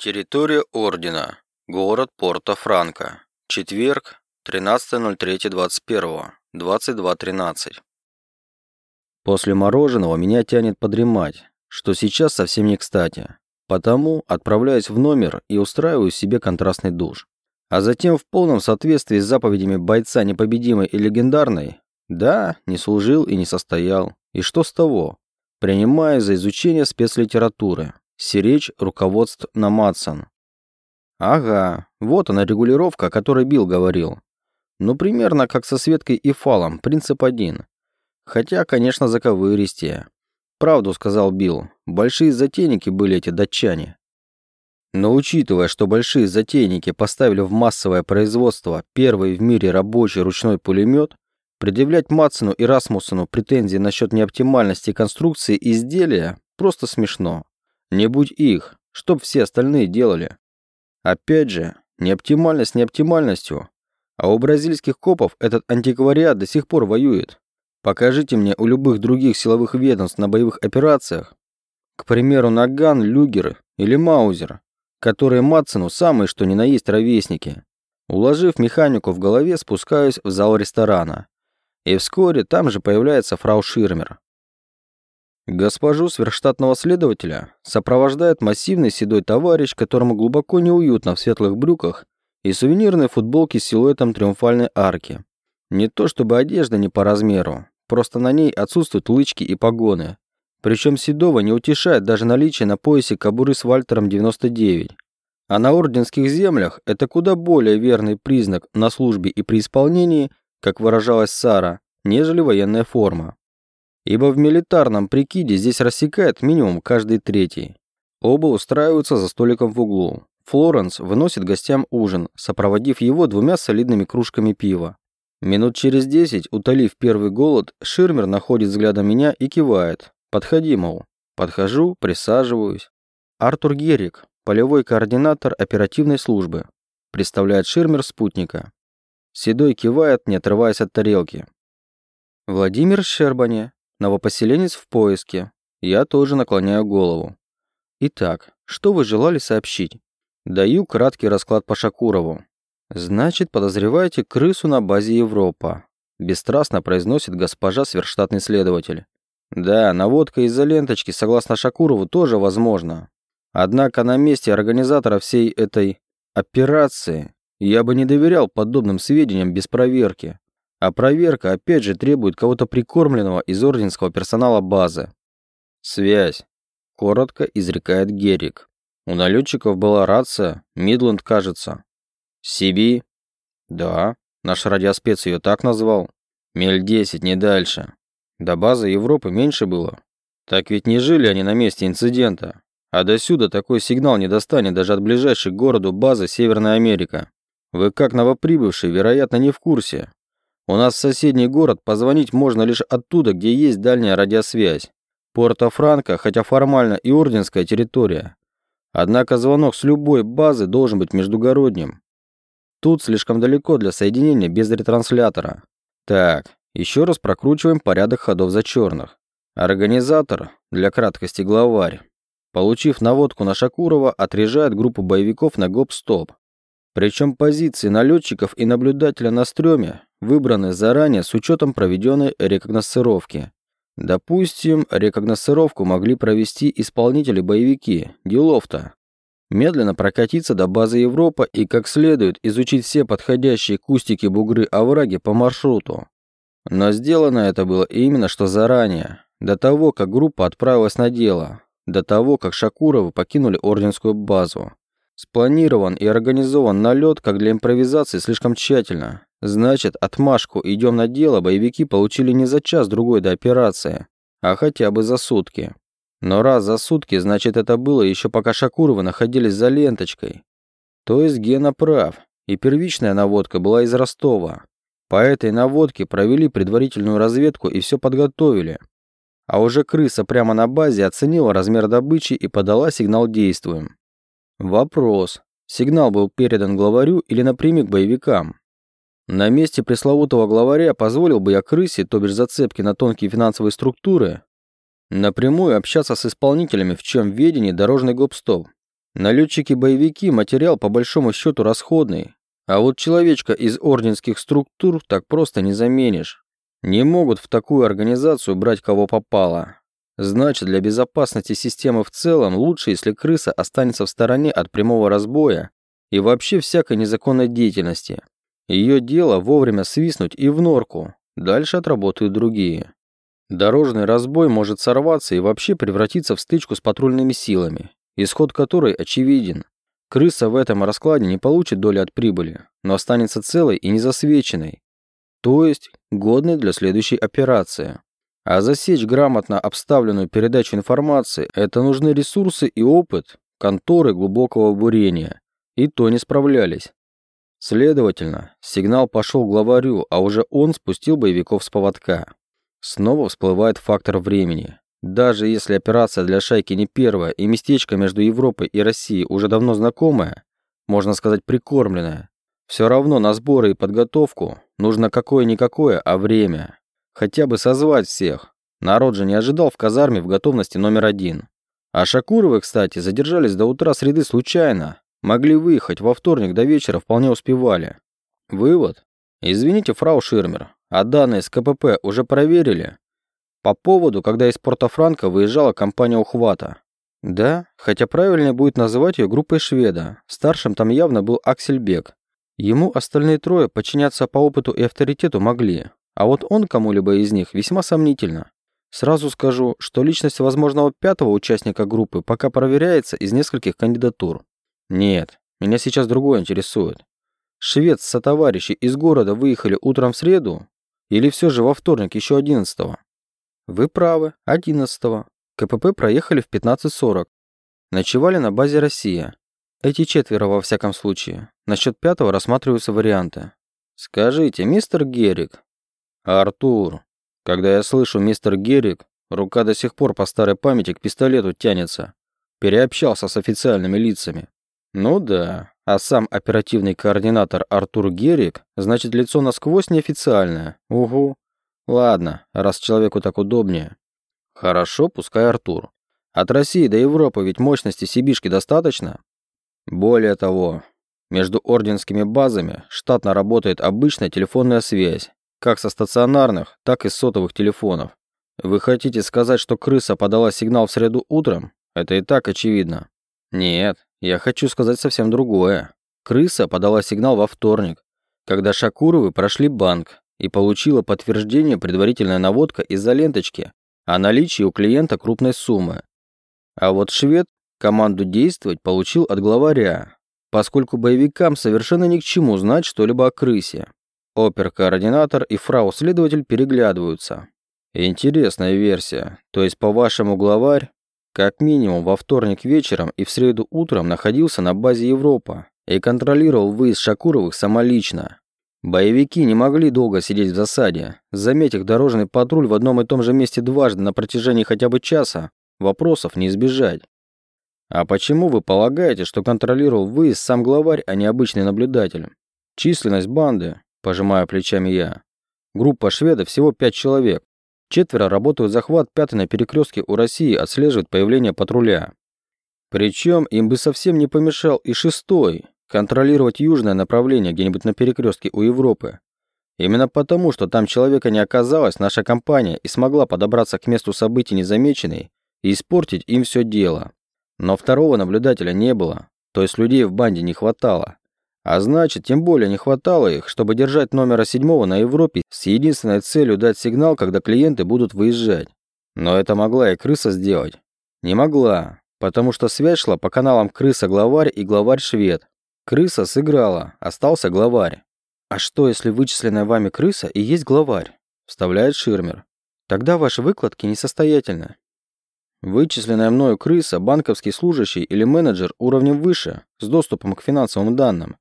Территория Ордена. Город Порто-Франко. Четверг, 13.03.21. 22.13. После мороженого меня тянет подремать, что сейчас совсем не кстати. Потому отправляюсь в номер и устраиваю себе контрастный душ. А затем в полном соответствии с заповедями бойца непобедимой и легендарной, да, не служил и не состоял. И что с того? Принимаю за изучение спецлитературы. Сиречь руководств на Матсон. Ага, вот она регулировка, о которой Билл говорил. Ну, примерно как со Светкой и Фалом, принцип один. Хотя, конечно, заковыристее. Правду сказал Билл, большие затейники были эти датчане. Но учитывая, что большие затейники поставили в массовое производство первый в мире рабочий ручной пулемет, предъявлять Матсону и Расмуссену претензии насчет неоптимальности конструкции изделия просто смешно. Не будь их, чтоб все остальные делали. Опять же, неоптимальность неоптимальностью, а у бразильских копов этот антиквариат до сих пор воюет. Покажите мне у любых других силовых ведомств на боевых операциях, к примеру, Наган, Люгер или Маузер, которые Матсену самые что ни на есть ровесники. Уложив механику в голове, спускаюсь в зал ресторана. И вскоре там же появляется фрау Ширмер. Госпожу сверхштатного следователя сопровождает массивный седой товарищ, которому глубоко неуютно в светлых брюках и сувенирной футболке с силуэтом триумфальной арки. Не то чтобы одежда не по размеру, просто на ней отсутствуют лычки и погоны. Причем Седова не утешает даже наличие на поясе кобуры с Вальтером 99. А на орденских землях это куда более верный признак на службе и при исполнении, как выражалась Сара, нежели военная форма ибо в милитарном прикиде здесь рассекает минимум каждый третий. Оба устраиваются за столиком в углу. Флоренс выносит гостям ужин, сопроводив его двумя солидными кружками пива. Минут через десять, утолив первый голод, Ширмер находит взглядом меня и кивает. «Подходи, мол». Подхожу, присаживаюсь. Артур Герик, полевой координатор оперативной службы. Представляет Ширмер спутника. Седой кивает, не отрываясь от тарелки. Владимир Щербани, Новопоселенец в поиске. Я тоже наклоняю голову. Итак, что вы желали сообщить? Даю краткий расклад по Шакурову. Значит, подозреваете крысу на базе Европа. Бесстрастно произносит госпожа сверхштатный следователь. Да, наводка из-за ленточки, согласно Шакурову, тоже возможно. Однако на месте организатора всей этой операции я бы не доверял подобным сведениям без проверки. А проверка опять же требует кого-то прикормленного из орденского персонала базы. Связь. Коротко изрекает Герик. У налетчиков была рация, Мидленд, кажется. Сиби? Да, наш радиоспец ее так назвал. Мель-10, не дальше. До базы Европы меньше было. Так ведь не жили они на месте инцидента. А до сюда такой сигнал не достанет даже от ближайшей к городу базы Северная Америка. Вы как новоприбывшие, вероятно, не в курсе. У нас в соседний город позвонить можно лишь оттуда, где есть дальняя радиосвязь. Порто-Франко, хотя формально и орденская территория. Однако звонок с любой базы должен быть междугородним. Тут слишком далеко для соединения без ретранслятора. Так, еще раз прокручиваем порядок ходов за черных. Организатор, для краткости главарь, получив наводку на Шакурова, отряжает группу боевиков на гоп-стоп. Причем позиции налетчиков и наблюдателя на стреме выбраны заранее с учетом проведенной рекогносцировки. Допустим, рекогносцировку могли провести исполнители-боевики, делов-то. Медленно прокатиться до базы Европа и как следует изучить все подходящие кустики, бугры, овраги по маршруту. Но сделано это было именно что заранее, до того, как группа отправилась на дело, до того, как Шакуровы покинули Орденскую базу. Спланирован и организован налет, как для импровизации, слишком тщательно. Значит, отмашку «идем на дело» боевики получили не за час-другой до операции, а хотя бы за сутки. Но раз за сутки, значит, это было еще пока Шакуровы находились за ленточкой. То есть Гена прав, и первичная наводка была из Ростова. По этой наводке провели предварительную разведку и все подготовили. А уже крыса прямо на базе оценила размер добычи и подала сигнал «Действуем». Вопрос. Сигнал был передан главарю или напрямик боевикам? На месте пресловутого главаря позволил бы я крысе, то бишь зацепки на тонкие финансовые структуры, напрямую общаться с исполнителями, в чем ведении дорожный гоп-стоп. Налетчики-боевики материал по большому счету расходный, а вот человечка из орденских структур так просто не заменишь. Не могут в такую организацию брать кого попало. Значит, для безопасности системы в целом лучше, если крыса останется в стороне от прямого разбоя и вообще всякой незаконной деятельности. Ее дело вовремя свистнуть и в норку, дальше отработают другие. Дорожный разбой может сорваться и вообще превратиться в стычку с патрульными силами, исход которой очевиден. Крыса в этом раскладе не получит доли от прибыли, но останется целой и незасвеченной, то есть годной для следующей операции. А засечь грамотно обставленную передачу информации – это нужны ресурсы и опыт конторы глубокого бурения. И то не справлялись. Следовательно, сигнал пошел главарю, а уже он спустил боевиков с поводка. Снова всплывает фактор времени. Даже если операция для шайки не первая и местечко между Европой и Россией уже давно знакомое, можно сказать прикормленное, все равно на сборы и подготовку нужно какое-никакое, а время. Хотя бы созвать всех. Народ же не ожидал в казарме в готовности номер один. А Шакуровы, кстати, задержались до утра среды случайно, Могли выехать во вторник до вечера, вполне успевали. Вывод. Извините, фрау Ширмер, а данные с КПП уже проверили? По поводу, когда из Порто-Франко выезжала компания ухвата. Да, хотя правильнее будет называть ее группой шведа. Старшим там явно был Аксельбек. Ему остальные трое подчиняться по опыту и авторитету могли, а вот он кому-либо из них весьма сомнительно. Сразу скажу, что личность возможного пятого участника группы пока проверяется из нескольких кандидатур. Нет, меня сейчас другое интересует. Швед со товарищи из города выехали утром в среду или все же во вторник еще одиннадцатого? Вы правы, одиннадцатого. КПП проехали в 15.40. Ночевали на базе «Россия». Эти четверо во всяком случае. Насчет пятого рассматриваются варианты. Скажите, мистер Герик. Артур. Когда я слышу мистер Герик, рука до сих пор по старой памяти к пистолету тянется. Переобщался с официальными лицами. Ну да, а сам оперативный координатор Артур Герик, значит, лицо насквозь неофициальное. Угу. Ладно, раз человеку так удобнее. Хорошо, пускай Артур. От России до Европы ведь мощности Сибишки достаточно? Более того, между орденскими базами штатно работает обычная телефонная связь, как со стационарных, так и с сотовых телефонов. Вы хотите сказать, что крыса подала сигнал в среду утром? Это и так очевидно. Нет, я хочу сказать совсем другое. Крыса подала сигнал во вторник, когда Шакуровы прошли банк и получила подтверждение предварительная наводка из-за ленточки о наличии у клиента крупной суммы. А вот швед команду действовать получил от главаря, поскольку боевикам совершенно ни к чему знать что-либо о крысе. Опер-координатор и фрау-следователь переглядываются. Интересная версия. То есть, по-вашему, главарь как минимум во вторник вечером и в среду утром находился на базе Европа и контролировал выезд Шакуровых самолично. Боевики не могли долго сидеть в засаде. Заметив дорожный патруль в одном и том же месте дважды на протяжении хотя бы часа, вопросов не избежать. А почему вы полагаете, что контролировал выезд сам главарь, а не обычный наблюдатель? Численность банды, пожимая плечами я. Группа шведов всего пять человек. Четверо работают захват, пятый на перекрестке у России отслеживает появление патруля. Причем им бы совсем не помешал и шестой контролировать южное направление где-нибудь на перекрестке у Европы. Именно потому, что там человека не оказалось, наша компания и смогла подобраться к месту событий незамеченной и испортить им все дело. Но второго наблюдателя не было, то есть людей в банде не хватало. А значит, тем более не хватало их, чтобы держать номера седьмого на Европе с единственной целью дать сигнал, когда клиенты будут выезжать. Но это могла и крыса сделать. Не могла, потому что связь шла по каналам крыса-главарь и главарь-швед. Крыса сыграла, остался главарь. «А что, если вычисленная вами крыса и есть главарь?» – вставляет Ширмер. «Тогда ваши выкладки несостоятельны». Вычисленная мною крыса – банковский служащий или менеджер уровнем выше, с доступом к финансовым данным.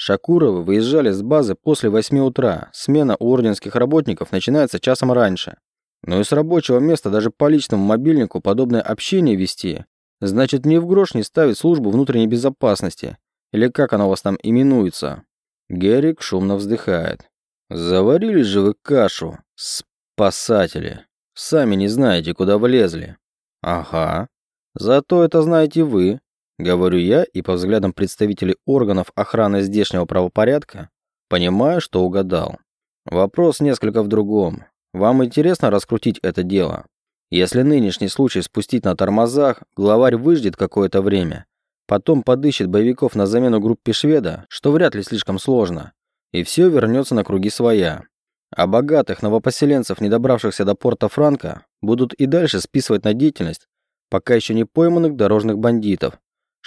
Шакуровы выезжали с базы после 8 утра. Смена у орденских работников начинается часом раньше. Но и с рабочего места даже по личному мобильнику подобное общение вести, значит мне в грош не ставить службу внутренней безопасности. Или как она у вас там именуется. Герик шумно вздыхает. Заварили же вы кашу, спасатели. Сами не знаете, куда влезли. Ага. Зато это знаете вы. Говорю я, и по взглядам представителей органов охраны здешнего правопорядка понимаю, что угадал. Вопрос несколько в другом. Вам интересно раскрутить это дело? Если нынешний случай спустить на тормозах, главарь выждет какое-то время, потом подыщет боевиков на замену группе шведа, что вряд ли слишком сложно, и все вернется на круги своя. А богатых новопоселенцев, не добравшихся до порта Франка, будут и дальше списывать на деятельность пока еще не пойманных дорожных бандитов.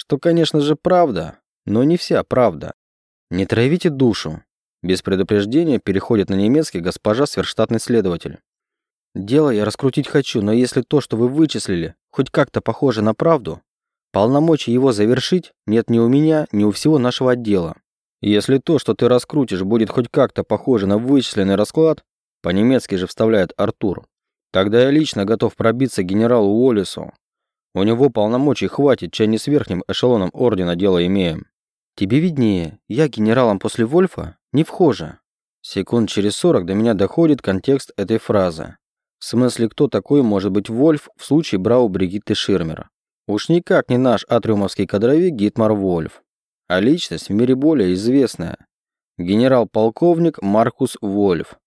Что, конечно же, правда, но не вся правда. Не травите душу. Без предупреждения переходит на немецкий госпожа сверхштатный следователь. Дело я раскрутить хочу, но если то, что вы вычислили, хоть как-то похоже на правду, полномочий его завершить нет ни у меня, ни у всего нашего отдела. Если то, что ты раскрутишь, будет хоть как-то похоже на вычисленный расклад, по-немецки же вставляет Артур, тогда я лично готов пробиться генералу Уоллесу. У него полномочий хватит, чай не с верхним эшелоном ордена дело имеем. Тебе виднее, я генералом после Вольфа не вхожа. Секунд через сорок до меня доходит контекст этой фразы. В смысле, кто такой может быть Вольф в случае Брау Бригитты Ширмера? Уж никак не наш атриумовский кадровик Гитмар Вольф а личность в мире более известная. Генерал-полковник Маркус Вольф.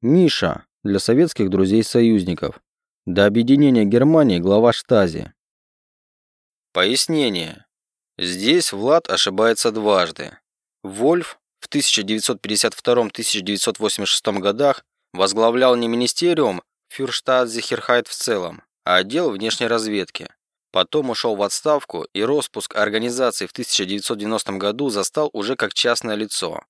Миша для советских друзей-союзников. До объединения Германии глава Штази. Пояснение. Здесь Влад ошибается дважды. Вольф в 1952-1986 годах возглавлял не министериум Фюрштадтзихерхайт в целом, а отдел внешней разведки. Потом ушел в отставку, и распуск организации в 1990 году застал уже как частное лицо.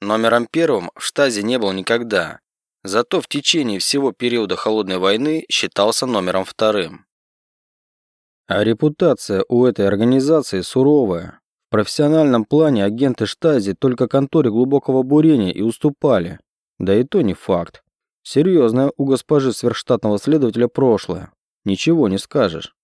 Номером первым в штазе не был никогда, зато в течение всего периода Холодной войны считался номером вторым. А репутация у этой организации суровая. В профессиональном плане агенты штази только конторе глубокого бурения и уступали. Да и то не факт. Серьезное у госпожи сверхштатного следователя прошлое. Ничего не скажешь.